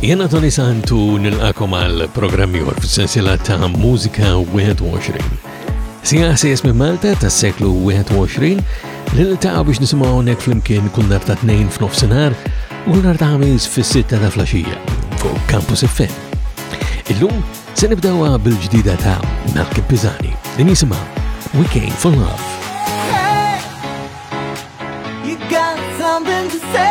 Jena Tony Santu nilqakom għal programm jor f'sensila ta' Mużika 21. Sija ħsies minn Malta ta' seklu 21 li niltaqgħu biex nisimgħu hawnhekk flimkien kull nar ta' tnejn f'nofsinhar u kull nar ta' ħamis fis-sitta ta' flaxija fuq Campus FM. Illum se nibdewha bil-ġdida ta' Malcolm Pisani li nisimha We Came for Love. Hey, you got something to say.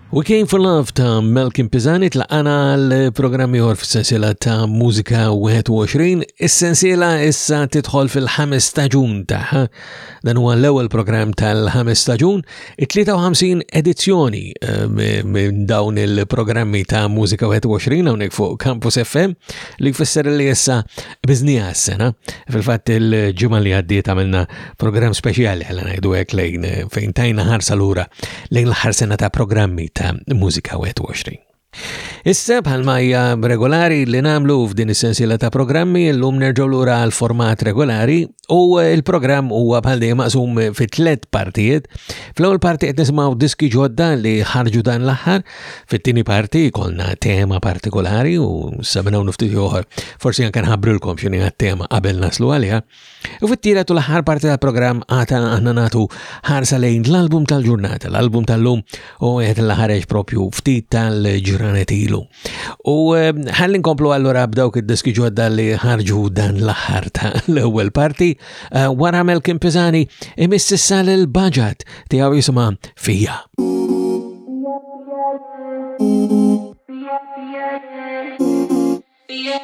We Came for Love ta' Malcolm Pisani tlaqana għal programm ieħor fis-sensiela ta' Mużika 21. Is-sensiela issa tidħol fil-ħames staġun tagħha. Dan huwa l-ewwel programm tal-ħames staġun, it-53 edizzjoni eh, minn dawn il-programmi ta' Mużika 21 hawnhekk fuq Campus FM li jfisser li issa biznija s-sena. Fil-fatt il-ġimgħa li għaddiet għamilna programm speċjali ħalla ngħidu hekk lejn fejn tajna ħarsa lura lejn l-aħħar sena ta' programmi ta' Mużika 21. Issa bħalma hija regolari li namlu f'din is-sensiela ta' programmi llum nerġgħu lura għal format regolari U eh, il-programm huwa bħal dejjem maqsum fi tliet partijiet. Fl-ewwel parti qed nisimgħu diski ġodda li ħarġu dan l-aħħar, fit-tieni parti jkollna tema partikolari u sabinaw niftit oħor forsi anke nħabbrilkom x'inhi tema qabel naslu għaliha. U fit-tielet u l-aħħar parti tal-programm għata aħna nagħtu ħarsa lejn l-album tal-ġurnata, l-album tal-lum u qed l-ħareġ propju ftit tal-ġranet ilu. U ehm, ħalli nkomplu allura b'dawk id-diski ġodda li ħarġu dan l-aħħar ta' l-ewwel parti, eh, wara Mel Kim Pisani imiss issa l baġat tiegħu jisimha fija. Yeah.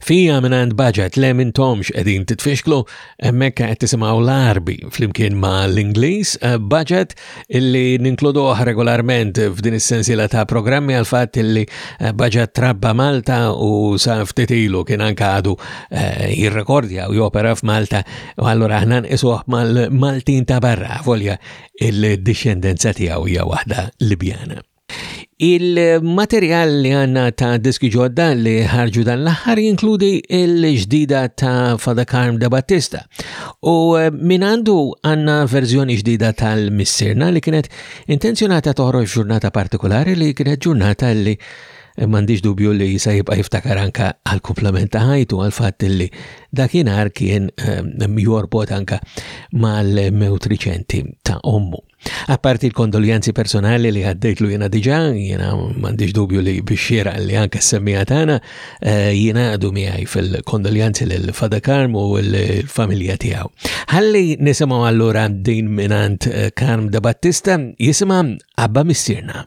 Fija mingħand budget le mintomx qegħdin titfixklu, hemmhekk qed tisimgħu l-Arbi flimkien ma' l-Ingliż, eh, budget illi ninkluduh regolarment f'din is-sensiela ta' programmi għal fatt illi eh, budget trabba Malta u sa ftit ilu kien anke għadu eh, jirrekordja u jopera f'Malta u allura aħna nqisuh mal-Maltin ta' barra volja il-dixxendenza tiegħu hija waħda Libjana. Il-materjal li għanna ta' diski ġodda li ħarġu dan l-aħħar jinkludi l-ġdida ta' Fada Karm da Battista u eh, min għandu għanna verżjoni ġdida tal-Missirna li kienet intenzjonata toħroġ ġurnata partikolari li kienet ġurnata li mandiġ dubju li jisa jibqa jiftakar anka għal komplement ta' ħajtu għal fatt li dakinhar kien eh, jorbot anka mal-mewt riċenti ta' ommu. Apparti l-kondoljanzi personali li għaddejtlu jena diġa, jena mandiġ dubju li bixxira li anke s-semmija tagħna eh, jena għadu miegħi fil-kondoljanzi l-Fada Karm u l-familja tiegħu. Ħalli nisimgħu allura din minant eh, Karm da Battista jisimha Abba Missirna.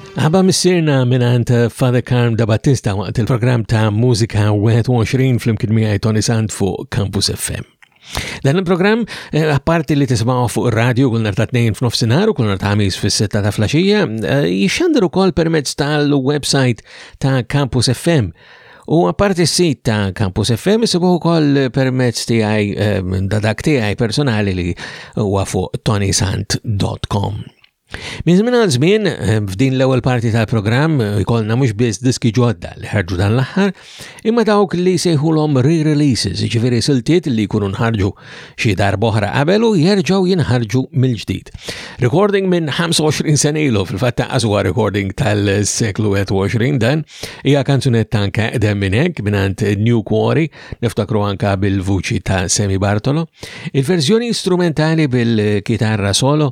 Ħabba missirna minant Father Karm da Battista waqt il-programm ta' Musika 21 fl-imkien miegħi Tony Sant fuq Campus FM. Dan il-programm, eh, apparti li tismaw fuq il-radio kull nar ta' tnejn f'nofsinhar u kull nar ta' ħamis fis-sitta ta' flaxija, eh, jixxandru kol permezz tal-website ta' Campus FM U apparti s-sit ta' Campus FM isibuħu kol permezz tiegħi eh, dadak tiegħi personali li huwa fuq tonisant.com. Min żmien għal żmien, eh, f'din l-ewwel parti tal-programm eh, jkollna mhux biss diski ġodda li ħarġu dan l-aħħar, imma dawk li sejħulhom re-releases, ġifieri siltiet li jkunu nħarġu xi darboħra qabel u jerġgħu jinħarġu mill-ġdid. Recording minn 25 sena ilu fil-fatt aswa recording tal-seklu 21 dan hija kanzunet tanka edem minn hekk mingħand New Quarry niftakru anka bil-vuċi ta' Semi Bartolo. Il-verżjoni strumentali bil-kitarra solo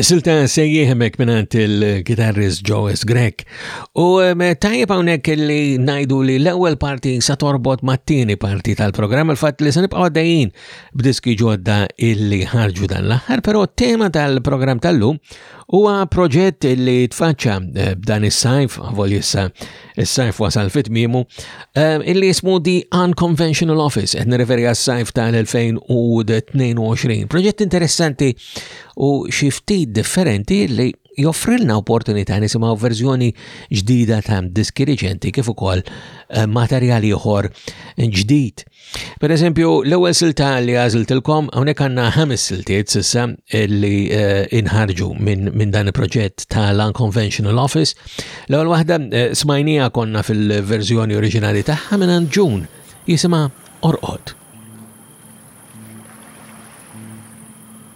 Silta sejjieħ hemmhekk mingħand il-gitarrist Joes Grek. U tajjeb hawnhekk li ngħidu li l-ewwel parti sa torbot mat-tieni parti tal-programm il-fatt li se nibqgħu għaddejjin b'diski ġodda illi ħarġu dan l-aħħar, però tema tal-programm tal-lum huwa proġett li tfaċċa eh, b'dan is-sajf volissa Is-sajf wasal fi tmiemu. Ehm, illi jismu The Unconventional Office, qed nirreferi għas-sajf tal-2022. Proġett interessanti u xi ftit differenti li joffrilna opportunità nisimgħu verżjoni ġdida ta' diskiriġenti kif ukoll eh, materjal ieħor ġdid Per eżempju, l-ewwel silta li għażiltilkom hawnhekk għandna ħames siltiet s'issa eh, li eh, inħarġu minn dan il-proġett tal-Unconventional Office. L-ewwel waħda eh, smajnija konna fil-verżjoni oriġinali tagħha minn Ġun jisimha Orqod.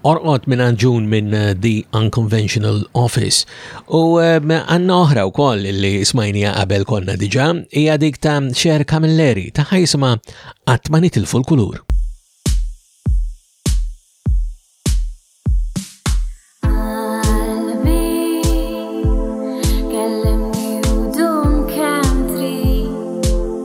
Orqod minn Anġun minn The Unconventional Office u ehm, għanna oħra u koll li smajnija qabel konna diġa hija dik ta' Cher Camilleri ta' ħajsma għatmanit il-fulkulur.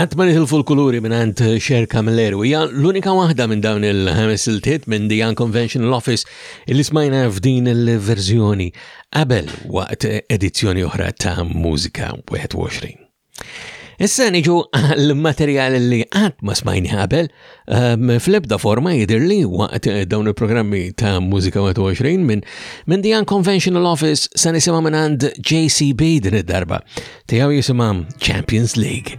Għat ma nitilfu l-kuluri minn għand Xer Camilleri hija l-unika waħda minn dawn il-ħames siltiet minn The Unconventional Office li smajna f'din il-verżjoni qabel waqt edizzjoni oħra ta' Mużika 21. Issa niġu għal-materjal li għat ma smajni qabel, Ehm, fl-ebda forma jidir li waqt eh, dawn il-programmi ta' Musika 21 minn min The Unconventional Office sa' nisimam minn għand JCB din id-darba. Tijaw jisimam Champions League.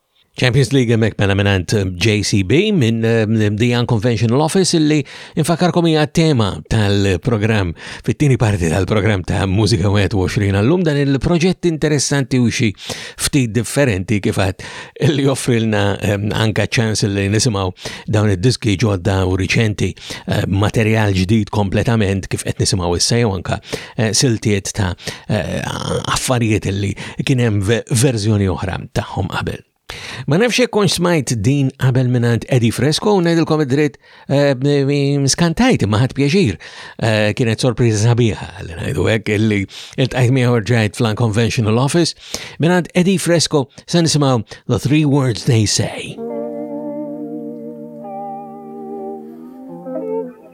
Champions League mek mela minant JCB minn eh, The Unconventional Office illi infakarkom hija tema tal-programm fit-tieni parti tal-programm ta' Musika 21 għallum dan il-proġett interessanti u xi ftit differenti kifat li joffrilna eh, anka ċans li nisimaw dawn id-diski ġodda u riċenti eh, materjal ġdid kompletament kif qed nisimgħu issa jew anka eh, siltiet ta' eh, affarijiet li kien hemm verżjoni oħra tagħhom qabel. Ma nafx jekk konx smajt din qabel minant Eddie Fresco u ngħidilkom id-dritt eh, skantajt imma ħadd pjaċir. Eh, kienet sorpriża sabiħa li ngħidu hekk illi iltqajt miegħu ġajt fl-Unconventional Office minant Eddie Fresco se nisimgħu The Three Words They Say.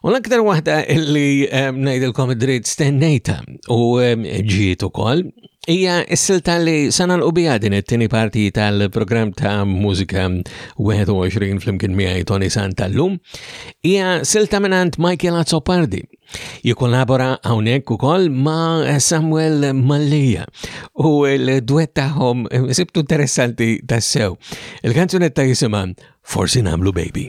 U l-aktar waħda li ehm, ngħidilkom id-dritt stennejta u ehm, ġiet ukoll hija s-silta li sana l bija din it-tieni parti tal-programm ta' mużika 21 flimkien miegħi Tony Santa llum hija silta minant Michael Azzopardi. Jikollabora hawnhekk ukoll ma' Samuel Mallia u l-duett tagħhom eh, sibtu interessanti tassew. Il-kanzunetta jisimha Forsi Namlu Baby.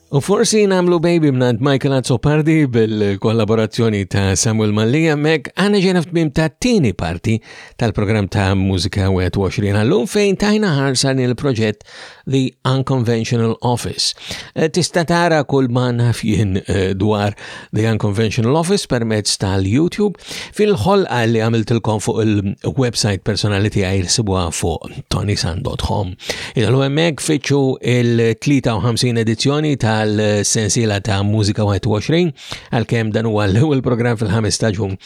U forsi namlu baby mnant Michael Azzopardi bil-kollaborazzjoni ta' Samuel Mallia mek għana ġena f'tmim ta' tini parti tal-program ta' Musika 21 għallum fejn tajna ħarsan il-proġett The Unconventional Office. Eh, tista' tara kull ma nafjien eh, dwar The Unconventional Office permezz tal-YouTube fil-ħolqa li għamiltilkom fuq il-website personali tiegħi jsibuha fuq tonisan.com. Idħlu hemmhekk fiċċu il-53 edizzjoni tal-sensiela ta' Mużika 21 għalkemm dan huwa l-ewwel programm fil-ħames staġun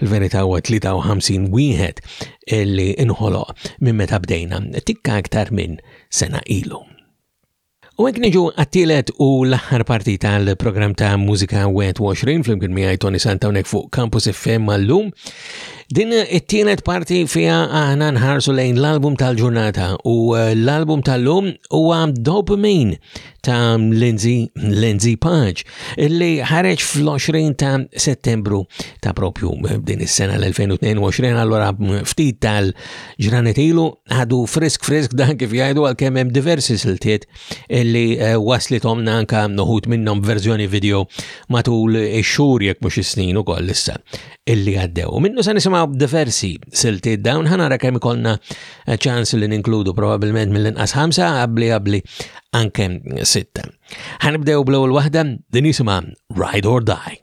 fil-verità huwa 53 wieħed illi inħoloq minn meta bdejna tikka aktar minn sena ilu. U għek niġu għattilet u l-aħħar parti tal-program ta' Musika 21 fl-imkien miħaj Tony Santa unek fuq Campus FM mal-lum. Din it-tielet parti fija aħna nħarsu lejn l-album tal-ġurnata u eh, l-album tal-lum u għam Dopamine ta' Lindsay, Lindsay Page illi ħareġ fl-20 ta' settembru ta' propju eh, din is-sena l-2022 allora ftit tal ġranet ilu għadu frisk frisk dan kif jgħidu għal kemm hemm diversi siltiet li eh, waslithom nanka noħut minnhom verżjoni video matul ix-xhur jekk mhux is-snin ukoll issa illi għaddew. Minnu se nisimgħu diversi siltiet dawn ħanara kemm ikollna eh, ċans li ninkludu probabbilment mill-inqas ħamsa qabli qabli anke sitta. Ħanibdew bl-ewwel waħda din jisimha Ride or Die.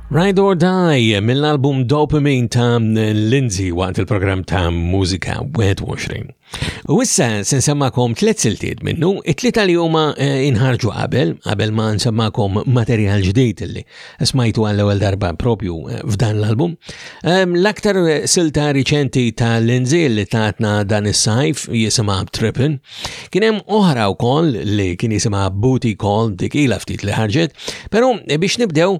Ride or Die mill-album Dopamine ta' Lindsay waqt il-programm ta' Mużika 21. U issa se nsemmakom tliet siltiet minnu, it-tlieta li huma eh, inħarġu qabel, qabel ma nsemmakom materjal ġdid li smajtu għall-ewwel darba propju eh, f'dan l-album. Ehm, l-aktar eh, silta riċenti ta' Lindsay li tatna dan is-sajf jisimha Trippin. Kien hemm oħra wkoll li kien jisimha Booty Call dik ila ftit li ħarġet, però biex nibdew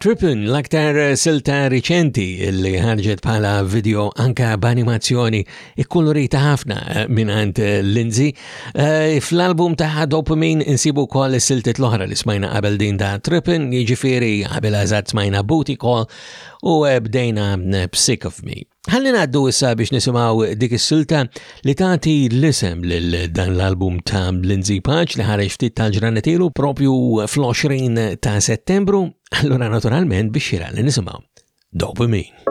Triplin, l-aktar silta riċenti li ħarġet bħala video anka b'animazzjoni ikkulurita ħafna eh, minant eh, Lindsay. Eh, fl-album ta' Dopamin insibu kol siltit l-oħra li smajna qabel din ta' Triplin, jiġifieri qabel għazat smajna Booty Call u bdejna Sick of Me. Ħalli ngħaddu issa biex nisimgħu dik is-silta li tagħti l-isem lil dan l-album ta' Lindsay Paċ li ħareġ ftit tal-ġranetilu propju fl-20 ta' Settembru, allura naturalment biex xira li nisimgħu. Dopamine.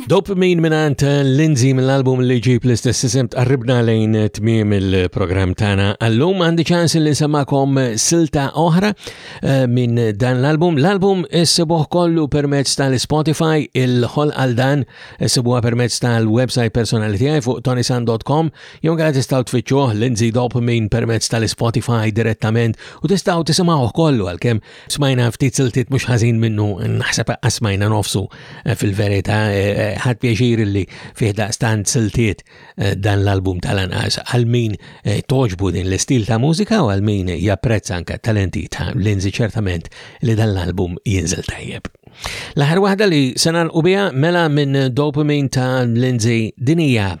Dopamine minant Lindsay mill-album li ġib l-istess isem tqarribna lejn tmiem il-programm tagħna. Allum għandi ċans li samakom silta oħra eh, minn dan l-album. L-album issibuh kollu permezz tal-Spotify, il-ħol għal dan issibuha permezz tal-website personali tiegħi fuq tonisan.com jew għad tistgħu tfittxuh Lindsay Dopamine permezz tal-Spotify direttament u tistgħu tisimgħuh kollu għalkemm Smajna ftit siltiet mhux ħażin minnu naħseb aqqas smajna nofsu eh, fil-verità eh, eh, ħadd pjaċir li fih daqstant siltiet dan l-album tal-anqas għal min toġbu din l-istil ta' mużika u għal min japprezza anke talenti ta' Lindsay ċertament li dan l-album jinżel tajjeb. L-aħħar waħda li senan u biha mela minn dopamine ta' Lindsay dinija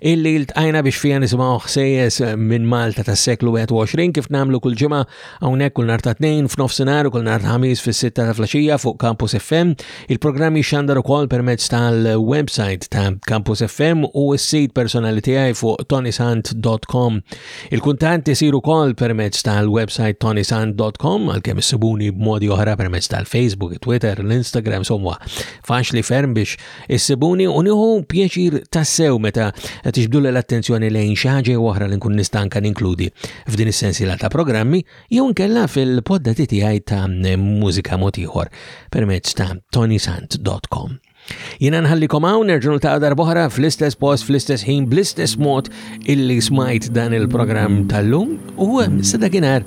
illi ltqajna biex fija nisimgħu ħsejjes minn Malta tas-seklu 21 kif nagħmlu kull ġimgħa hawnhekk kull nhar ta' tnejn f'nofsinhar u kull nhar ħamis fis-sitta ta' flaxija fuq Campus FM. Il-programm jixxandar ukoll permezz tal-website ta' Campus FM u s-sit personali tiegħi fuq tonisant.com. Il-kuntant isir ukoll permezz tal-website tonisant.com għalkemm issibuni b'modi oħra permezz tal-Facebook, Twitter, l-Instagram, somwa faċli ferm biex Issibuni u nieħu pjaċir tassew meta tixbdu l-attenzjoni lejn xi ħaġa jew oħra li nkun nista' anke ninkludi f'din is-sensiela ta' programmi jew nkella fil-poddati tiegħi ta' mużika mod ieħor permezz ta' tonysant.com. Jina nħallikom hawn nerġgħu ta' darbohra fl-istess post, fl-istess ħin, bl-istess mod illi smajt dan il-programm tal-lum u sedakinhar